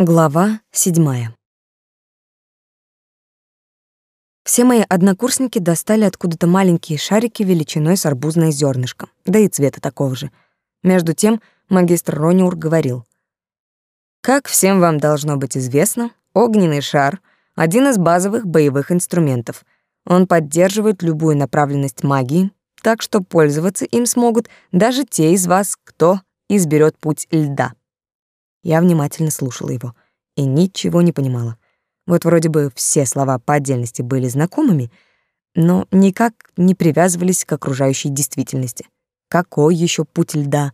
Глава седьмая. Все мои однокурсники достали откуда-то маленькие шарики величиной с арбузное зернышко, да и цвета такого же. Между тем магистр Рониур говорил. «Как всем вам должно быть известно, огненный шар — один из базовых боевых инструментов. Он поддерживает любую направленность магии, так что пользоваться им смогут даже те из вас, кто изберет путь льда. Я внимательно слушала его и ничего не понимала. Вот вроде бы все слова по отдельности были знакомыми, но никак не привязывались к окружающей действительности. Какой еще путь льда?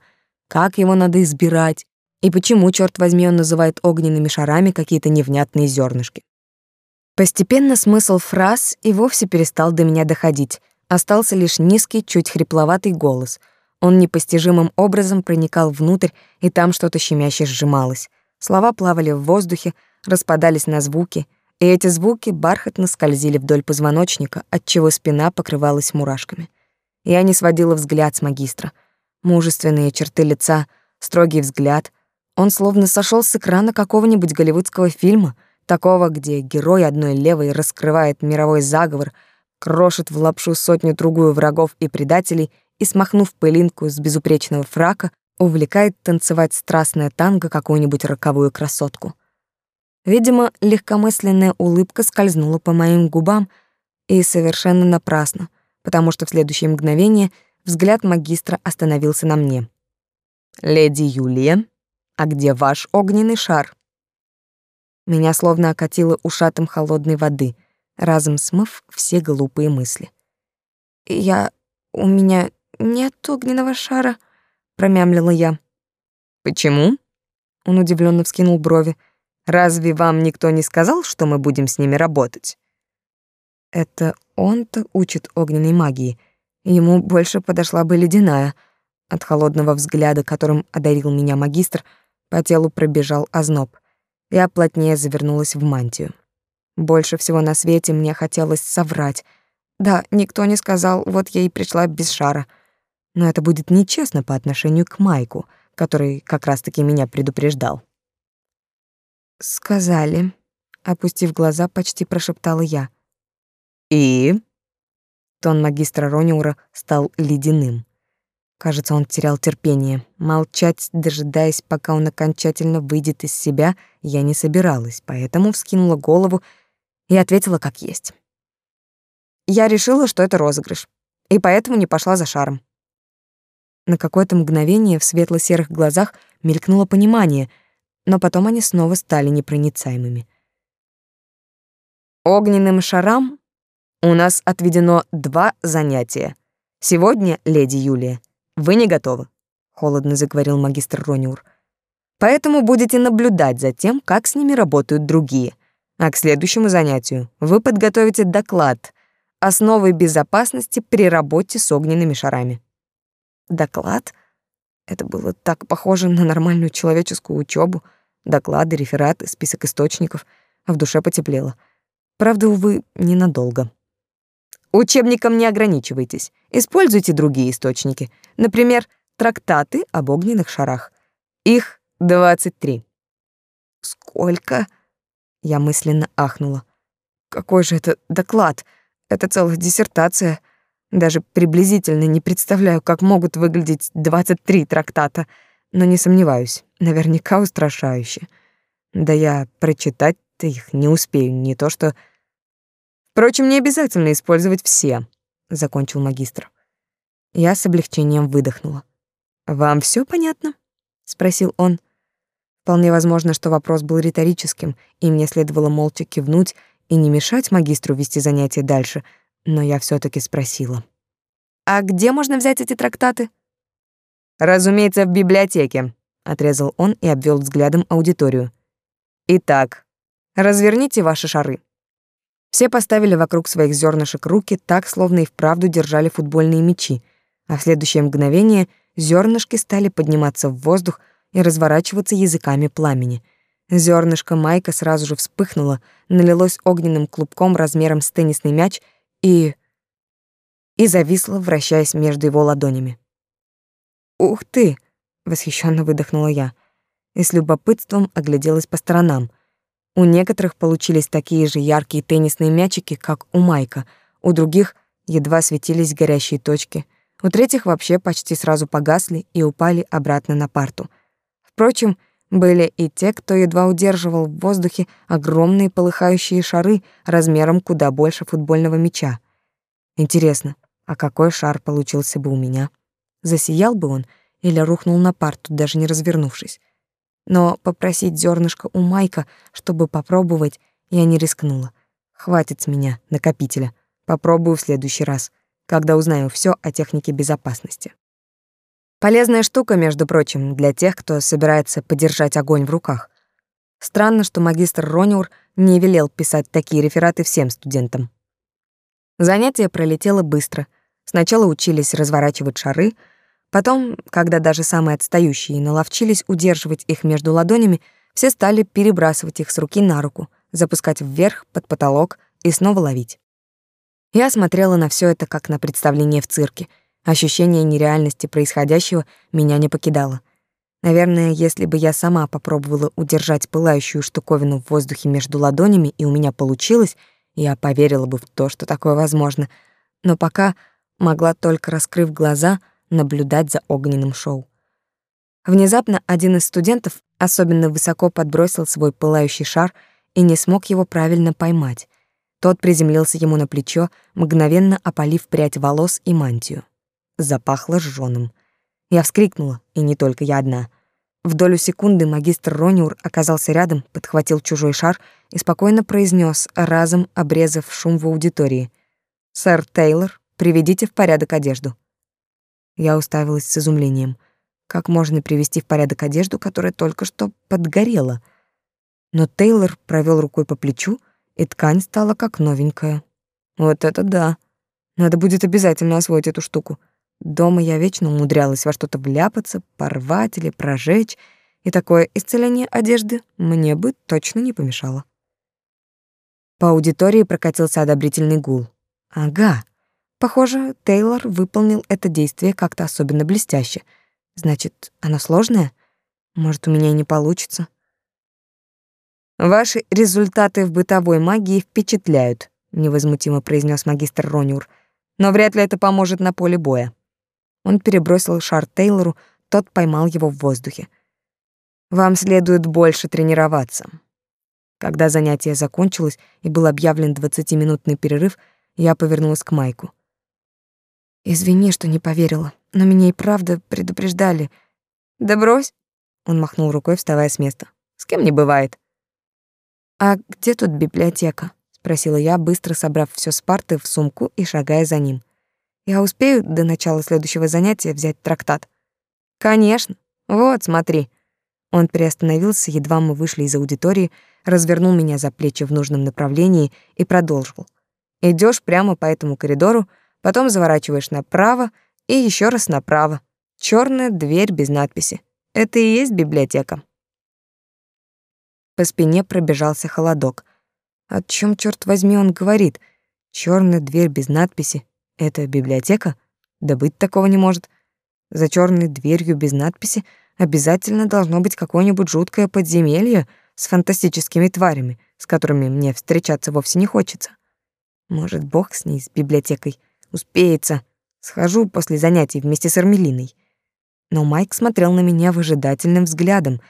Как его надо избирать? И почему, черт возьми, он называет огненными шарами какие-то невнятные зернышки? Постепенно смысл фраз и вовсе перестал до меня доходить. Остался лишь низкий, чуть хрипловатый голос — он непостижимым образом проникал внутрь, и там что-то щемяще сжималось. Слова плавали в воздухе, распадались на звуки, и эти звуки бархатно скользили вдоль позвоночника, отчего спина покрывалась мурашками. Я не сводила взгляд с магистра. Мужественные черты лица, строгий взгляд. Он словно сошел с экрана какого-нибудь голливудского фильма, такого, где герой одной левой раскрывает мировой заговор, крошит в лапшу сотню-другую врагов и предателей — и, смахнув пылинку с безупречного фрака, увлекает танцевать страстное танго какую-нибудь роковую красотку. Видимо, легкомысленная улыбка скользнула по моим губам, и совершенно напрасно, потому что в следующее мгновение взгляд магистра остановился на мне. «Леди Юлия, а где ваш огненный шар?» Меня словно окатило ушатом холодной воды, разом смыв все глупые мысли. «Я... у меня «Нет огненного шара», — промямлила я. «Почему?» — он удивленно вскинул брови. «Разве вам никто не сказал, что мы будем с ними работать?» Это он-то учит огненной магии. Ему больше подошла бы ледяная. От холодного взгляда, которым одарил меня магистр, по телу пробежал озноб. Я плотнее завернулась в мантию. Больше всего на свете мне хотелось соврать. Да, никто не сказал, вот я и пришла без шара — но это будет нечестно по отношению к Майку, который как раз-таки меня предупреждал. «Сказали», — опустив глаза, почти прошептала я. «И?» Тон магистра Рониура стал ледяным. Кажется, он терял терпение. Молчать, дожидаясь, пока он окончательно выйдет из себя, я не собиралась, поэтому вскинула голову и ответила как есть. Я решила, что это розыгрыш, и поэтому не пошла за шаром. На какое-то мгновение в светло-серых глазах мелькнуло понимание, но потом они снова стали непроницаемыми. Огненным шарам у нас отведено два занятия. Сегодня, леди Юлия, вы не готовы, холодно заговорил магистр Рониур. Поэтому будете наблюдать за тем, как с ними работают другие. А к следующему занятию вы подготовите доклад «Основы безопасности при работе с огненными шарами». Доклад? Это было так похоже на нормальную человеческую учебу. Доклады, рефераты, список источников. А в душе потеплело. Правда, увы, ненадолго. Учебником не ограничивайтесь. Используйте другие источники. Например, трактаты об огненных шарах. Их 23. Сколько? Я мысленно ахнула. Какой же это доклад? Это целая диссертация. Даже приблизительно не представляю, как могут выглядеть 23 трактата, но не сомневаюсь, наверняка устрашающе. Да я прочитать-то их не успею, не то что... Впрочем, не обязательно использовать все, закончил магистр. Я с облегчением выдохнула. Вам все понятно? спросил он. Вполне возможно, что вопрос был риторическим, и мне следовало молча кивнуть и не мешать магистру вести занятия дальше — но я все таки спросила. «А где можно взять эти трактаты?» «Разумеется, в библиотеке», — отрезал он и обвел взглядом аудиторию. «Итак, разверните ваши шары». Все поставили вокруг своих зернышек руки так, словно и вправду держали футбольные мячи, а в следующее мгновение зернышки стали подниматься в воздух и разворачиваться языками пламени. Зернышко Майка сразу же вспыхнуло, налилось огненным клубком размером с теннисный мяч — и... и зависла, вращаясь между его ладонями. «Ух ты!» — восхищенно выдохнула я. и с любопытством огляделась по сторонам. У некоторых получились такие же яркие теннисные мячики, как у Майка, у других едва светились горящие точки, у третьих вообще почти сразу погасли и упали обратно на парту. Впрочем, были и те, кто едва удерживал в воздухе огромные полыхающие шары размером куда больше футбольного мяча. Интересно, а какой шар получился бы у меня? Засиял бы он или рухнул на парту, даже не развернувшись? Но попросить зернышко у Майка, чтобы попробовать, я не рискнула. Хватит с меня накопителя. Попробую в следующий раз, когда узнаю все о технике безопасности. Полезная штука, между прочим, для тех, кто собирается подержать огонь в руках. Странно, что магистр Рониур не велел писать такие рефераты всем студентам. Занятие пролетело быстро. Сначала учились разворачивать шары, потом, когда даже самые отстающие наловчились удерживать их между ладонями, все стали перебрасывать их с руки на руку, запускать вверх, под потолок и снова ловить. Я смотрела на все это как на представление в цирке — Ощущение нереальности происходящего меня не покидало. Наверное, если бы я сама попробовала удержать пылающую штуковину в воздухе между ладонями, и у меня получилось, я поверила бы в то, что такое возможно. Но пока могла только, раскрыв глаза, наблюдать за огненным шоу. Внезапно один из студентов особенно высоко подбросил свой пылающий шар и не смог его правильно поймать. Тот приземлился ему на плечо, мгновенно опалив прядь волос и мантию запахло жжёным. Я вскрикнула, и не только я одна. В долю секунды магистр Рониур оказался рядом, подхватил чужой шар и спокойно произнес, разом обрезав шум в аудитории. «Сэр Тейлор, приведите в порядок одежду». Я уставилась с изумлением. Как можно привести в порядок одежду, которая только что подгорела? Но Тейлор провел рукой по плечу, и ткань стала как новенькая. Вот это да. Надо будет обязательно освоить эту штуку. Дома я вечно умудрялась во что-то вляпаться, порвать или прожечь, и такое исцеление одежды мне бы точно не помешало. По аудитории прокатился одобрительный гул. Ага. Похоже, Тейлор выполнил это действие как-то особенно блестяще. Значит, оно сложное? Может, у меня и не получится. Ваши результаты в бытовой магии впечатляют, невозмутимо произнес магистр Рониур. Но вряд ли это поможет на поле боя. Он перебросил шар Тейлору, тот поймал его в воздухе. Вам следует больше тренироваться. Когда занятие закончилось и был объявлен двадцатиминутный перерыв, я повернулась к Майку. Извини, что не поверила, но меня и правда предупреждали. Да брось, он махнул рукой, вставая с места. С кем не бывает. А где тут библиотека? спросила я, быстро собрав все с парты в сумку и шагая за ним. Я успею до начала следующего занятия взять трактат? Конечно. Вот, смотри. Он приостановился, едва мы вышли из аудитории, развернул меня за плечи в нужном направлении и продолжил. Идешь прямо по этому коридору, потом заворачиваешь направо и еще раз направо. Черная дверь без надписи. Это и есть библиотека. По спине пробежался холодок. О чем, черт возьми, он говорит? Черная дверь без надписи. Это библиотека? Да быть такого не может. За черной дверью без надписи обязательно должно быть какое-нибудь жуткое подземелье с фантастическими тварями, с которыми мне встречаться вовсе не хочется. Может, бог с ней, с библиотекой. Успеется. Схожу после занятий вместе с Армелиной. Но Майк смотрел на меня выжидательным взглядом,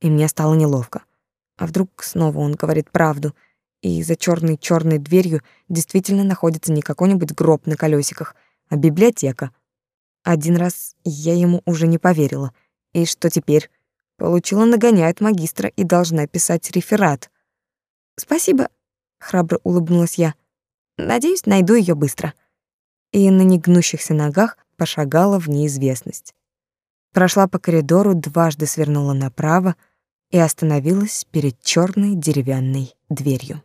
и мне стало неловко. А вдруг снова он говорит правду — и за черной черной дверью действительно находится не какой-нибудь гроб на колесиках, а библиотека. Один раз я ему уже не поверила. И что теперь? Получила нагоняй от магистра и должна писать реферат. Спасибо, храбро улыбнулась я. Надеюсь, найду ее быстро. И на негнущихся ногах пошагала в неизвестность. Прошла по коридору, дважды свернула направо и остановилась перед черной деревянной дверью.